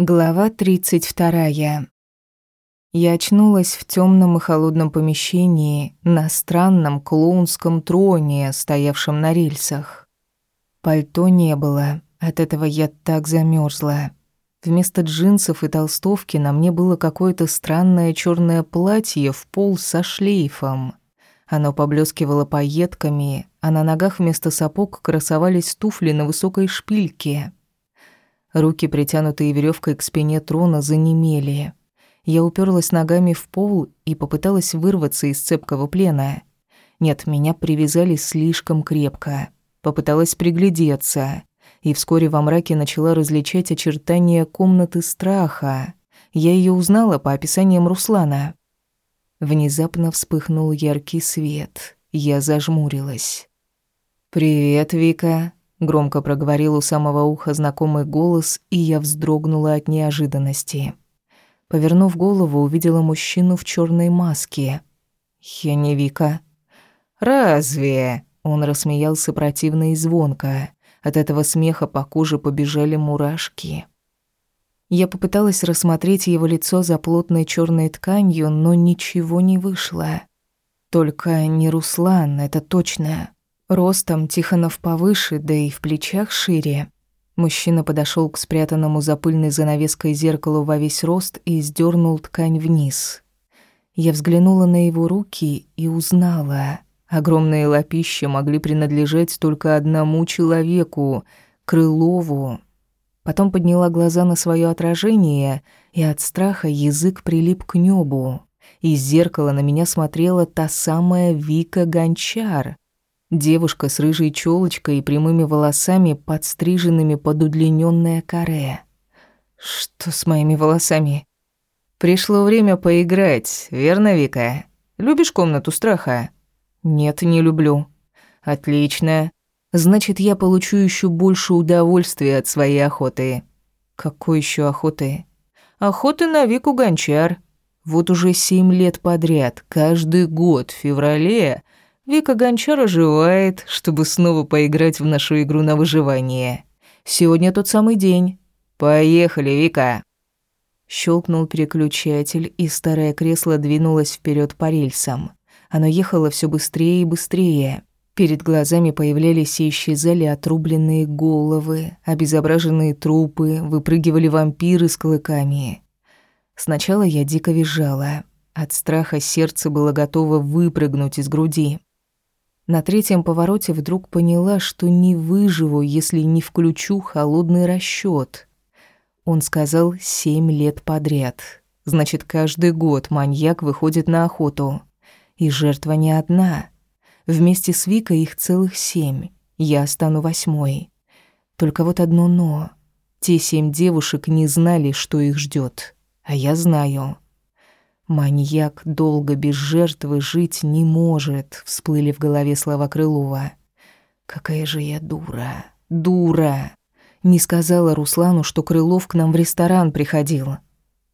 Глава 32. Я очнулась в темном и холодном помещении на странном клоунском троне, стоявшем на рельсах. Пальто не было, от этого я так замерзла. Вместо джинсов и толстовки на мне было какое-то странное черное платье в пол со шлейфом. Оно поблескивало пайетками, а на ногах вместо сапог красовались туфли на высокой шпильке — Руки, притянутые веревкой к спине трона, занемели. Я уперлась ногами в пол и попыталась вырваться из цепкого плена. Нет, меня привязали слишком крепко. Попыталась приглядеться, и вскоре во мраке начала различать очертания комнаты страха. Я ее узнала по описаниям Руслана. Внезапно вспыхнул яркий свет. Я зажмурилась. «Привет, Вика», Громко проговорил у самого уха знакомый голос, и я вздрогнула от неожиданности. Повернув голову, увидела мужчину в черной маске. «Я не Вика». «Разве?» Он рассмеялся противно и звонко. От этого смеха по коже побежали мурашки. Я попыталась рассмотреть его лицо за плотной черной тканью, но ничего не вышло. Только не Руслан, это точно. Ростом Тихонов повыше, да и в плечах шире. Мужчина подошел к спрятанному за пыльной занавеской зеркалу во весь рост и сдернул ткань вниз. Я взглянула на его руки и узнала. Огромные лапища могли принадлежать только одному человеку — Крылову. Потом подняла глаза на свое отражение, и от страха язык прилип к небу. Из зеркала на меня смотрела та самая Вика Гончар — Девушка с рыжей челочкой и прямыми волосами, подстриженными под удлинённое каре. Что с моими волосами? Пришло время поиграть, верно, Вика? Любишь комнату страха? Нет, не люблю. Отлично. Значит, я получу ещё больше удовольствия от своей охоты. Какой ещё охоты? Охоты на Вику Гончар. Вот уже семь лет подряд, каждый год в феврале Вика Гончар оживает, чтобы снова поиграть в нашу игру на выживание. Сегодня тот самый день. Поехали, Вика. Щелкнул переключатель, и старое кресло двинулось вперед по рельсам. Оно ехало все быстрее и быстрее. Перед глазами появлялись и исчезали отрубленные головы, обезображенные трупы, выпрыгивали вампиры с клыками. Сначала я дико визжала. От страха сердце было готово выпрыгнуть из груди. На третьем повороте вдруг поняла, что не выживу, если не включу холодный расчёт. Он сказал семь лет подряд. Значит, каждый год маньяк выходит на охоту. И жертва не одна. Вместе с Викой их целых семь. Я стану восьмой. Только вот одно «но». Те семь девушек не знали, что их ждёт. А я знаю. Маньяк долго без жертвы жить не может, всплыли в голове слова Крылова. Какая же я дура, дура. Не сказала Руслану, что Крылов к нам в ресторан приходил.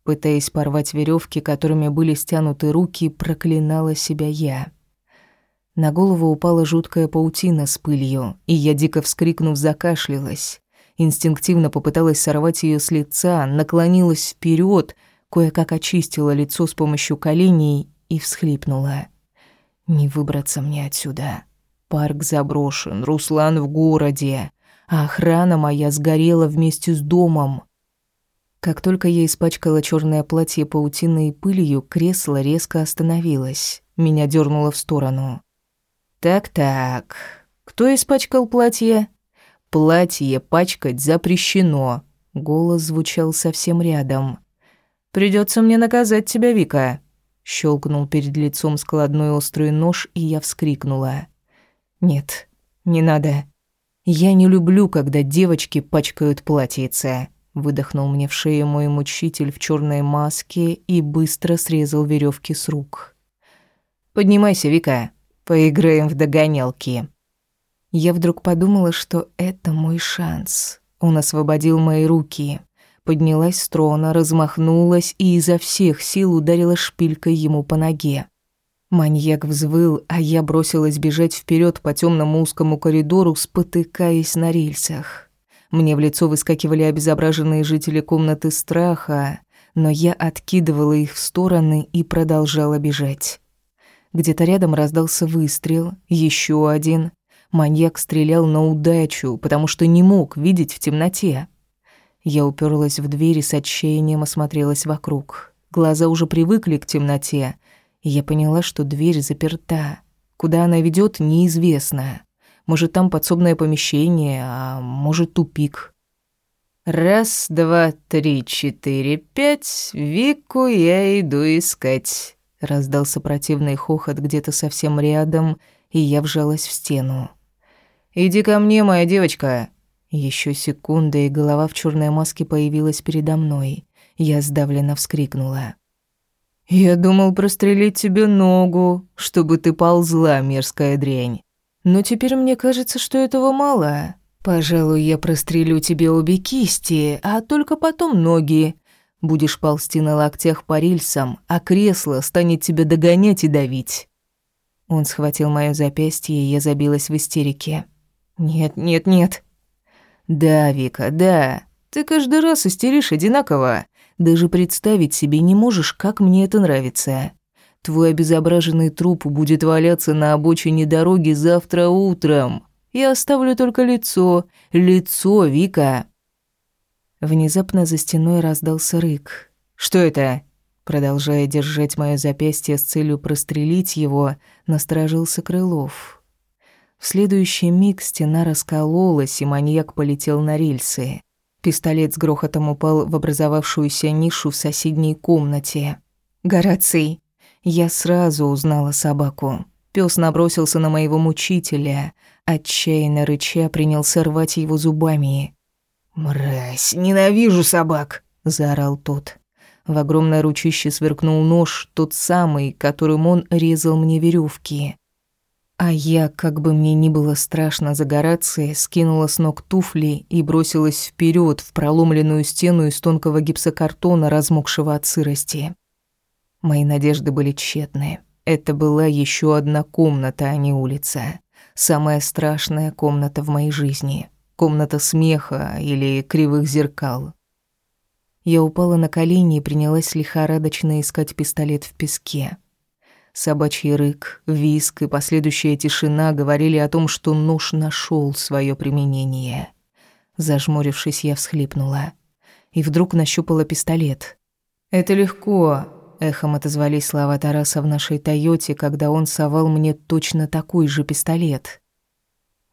Пытаясь порвать веревки, которыми были стянуты руки, проклинала себя я. На голову упала жуткая паутина с пылью, и я, дико вскрикнув, закашлялась. Инстинктивно попыталась сорвать ее с лица, наклонилась вперед, кое-как очистила лицо с помощью коленей и всхлипнула. «Не выбраться мне отсюда. Парк заброшен, Руслан в городе, а охрана моя сгорела вместе с домом». Как только я испачкала черное платье паутиной и пылью, кресло резко остановилось. Меня дернуло в сторону. «Так-так, кто испачкал платье?» «Платье пачкать запрещено», — голос звучал совсем рядом. Придется мне наказать тебя, Вика. Щелкнул перед лицом складной острый нож, и я вскрикнула. Нет, не надо. Я не люблю, когда девочки пачкают платьице. Выдохнул мне в шею мой мучитель в черной маске и быстро срезал веревки с рук. Поднимайся, Вика, поиграем в догонялки. Я вдруг подумала, что это мой шанс. Он освободил мои руки поднялась с трона, размахнулась и изо всех сил ударила шпилькой ему по ноге. Маньяк взвыл, а я бросилась бежать вперед по темному узкому коридору, спотыкаясь на рельсах. Мне в лицо выскакивали обезображенные жители комнаты страха, но я откидывала их в стороны и продолжала бежать. Где-то рядом раздался выстрел, еще один. Маньяк стрелял на удачу, потому что не мог видеть в темноте. Я уперлась в дверь и с отчаянием осмотрелась вокруг. Глаза уже привыкли к темноте, и я поняла, что дверь заперта. Куда она ведет, неизвестно. Может, там подсобное помещение, а может, тупик. «Раз, два, три, четыре, пять, Вику я иду искать», — раздался противный хохот где-то совсем рядом, и я вжалась в стену. «Иди ко мне, моя девочка!» Еще секунда, и голова в черной маске появилась передо мной. Я сдавленно вскрикнула. «Я думал прострелить тебе ногу, чтобы ты ползла, мерзкая дрянь. Но теперь мне кажется, что этого мало. Пожалуй, я прострелю тебе обе кисти, а только потом ноги. Будешь ползти на локтях по рельсам, а кресло станет тебя догонять и давить». Он схватил моё запястье, и я забилась в истерике. «Нет, нет, нет». «Да, Вика, да. Ты каждый раз истеришь одинаково. Даже представить себе не можешь, как мне это нравится. Твой обезображенный труп будет валяться на обочине дороги завтра утром. Я оставлю только лицо. Лицо, Вика. Внезапно за стеной раздался рык. Что это? Продолжая держать моё запястье с целью прострелить его, насторожился Крылов. В следующий миг стена раскололась, и маньяк полетел на рельсы. Пистолет с грохотом упал в образовавшуюся нишу в соседней комнате. «Гораций!» Я сразу узнала собаку. Пёс набросился на моего мучителя, отчаянно рыча принялся рвать его зубами. «Мразь, ненавижу собак!» — заорал тот. В огромное ручище сверкнул нож, тот самый, которым он резал мне веревки. А я, как бы мне ни было страшно загораться, скинула с ног туфли и бросилась вперед в проломленную стену из тонкого гипсокартона, размокшего от сырости. Мои надежды были тщетны. Это была еще одна комната, а не улица. Самая страшная комната в моей жизни. Комната смеха или кривых зеркал. Я упала на колени и принялась лихорадочно искать пистолет в песке. Собачий рык, виск и последующая тишина говорили о том, что нож нашел свое применение. Зажмурившись, я всхлипнула. И вдруг нащупала пистолет. «Это легко», Эхом отозвались слова Тараса в нашей «Тойоте», когда он совал мне точно такой же пистолет.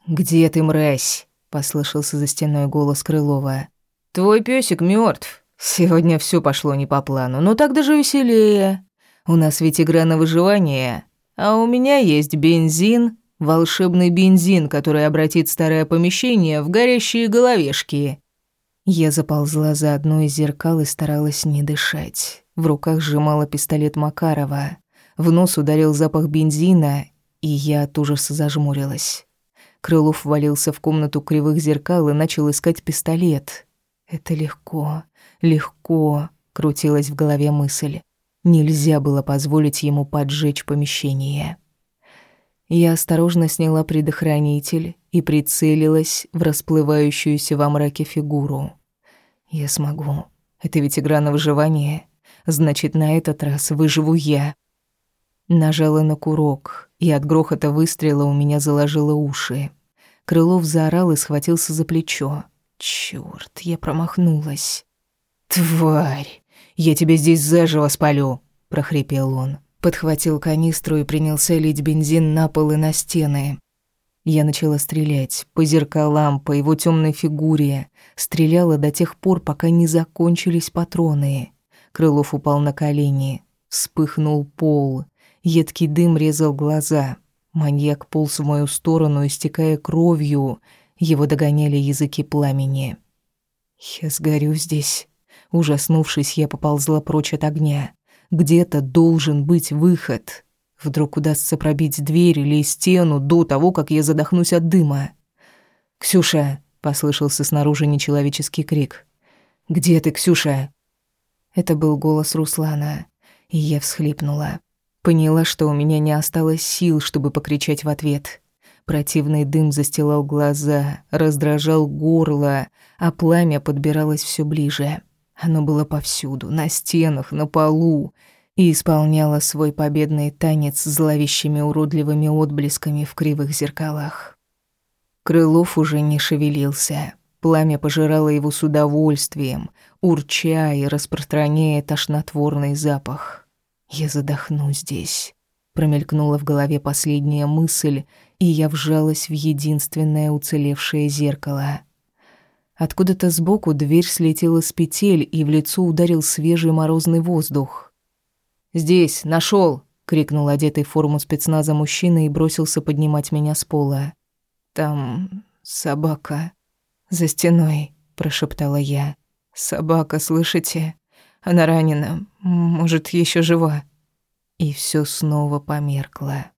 «Где ты, мразь?» — послышался за стеной голос Крылова. «Твой песик мертв. Сегодня все пошло не по плану, но так даже веселее. У нас ведь игра на выживание, а у меня есть бензин, волшебный бензин, который обратит старое помещение в горящие головешки». Я заползла за одно из зеркал и старалась не дышать. В руках сжимала пистолет Макарова. В нос ударил запах бензина, и я от ужаса зажмурилась. Крылов валился в комнату кривых зеркал и начал искать пистолет. «Это легко, легко», — крутилась в голове мысль. Нельзя было позволить ему поджечь помещение. Я осторожно сняла предохранитель и прицелилась в расплывающуюся во мраке фигуру. Я смогу. Это ведь игра на выживание. Значит, на этот раз выживу я. Нажала на курок, и от грохота выстрела у меня заложило уши. Крылов заорал и схватился за плечо. Чёрт, я промахнулась. «Тварь! Я тебя здесь заживо спалю!» – прохрипел он. Подхватил канистру и принялся лить бензин на пол и на стены. Я начала стрелять по зеркалам, по его темной фигуре. Стреляла до тех пор, пока не закончились патроны. Крылов упал на колени. Вспыхнул пол. Едкий дым резал глаза. Маньяк полз в мою сторону, истекая кровью. Его догоняли языки пламени. «Я сгорю здесь». Ужаснувшись, я поползла прочь от огня. Где-то должен быть выход. Вдруг удастся пробить дверь или стену до того, как я задохнусь от дыма. «Ксюша!» — послышался снаружи нечеловеческий крик. «Где ты, Ксюша?» Это был голос Руслана, и я всхлипнула. Поняла, что у меня не осталось сил, чтобы покричать в ответ. Противный дым застилал глаза, раздражал горло, а пламя подбиралось все ближе. Оно было повсюду, на стенах, на полу, и исполняло свой победный танец зловещими уродливыми отблесками в кривых зеркалах. Крылов уже не шевелился. Пламя пожирало его с удовольствием, урча и распространяя тошнотворный запах. «Я задохну здесь», — промелькнула в голове последняя мысль, и я вжалась в единственное уцелевшее зеркало. Откуда-то сбоку дверь слетела с петель, и в лицо ударил свежий морозный воздух. «Здесь, нашел! крикнул одетый в форму спецназа мужчина и бросился поднимать меня с пола. «Там собака. За стеной», — прошептала я. «Собака, слышите? Она ранена. Может, еще жива?» И все снова померкло.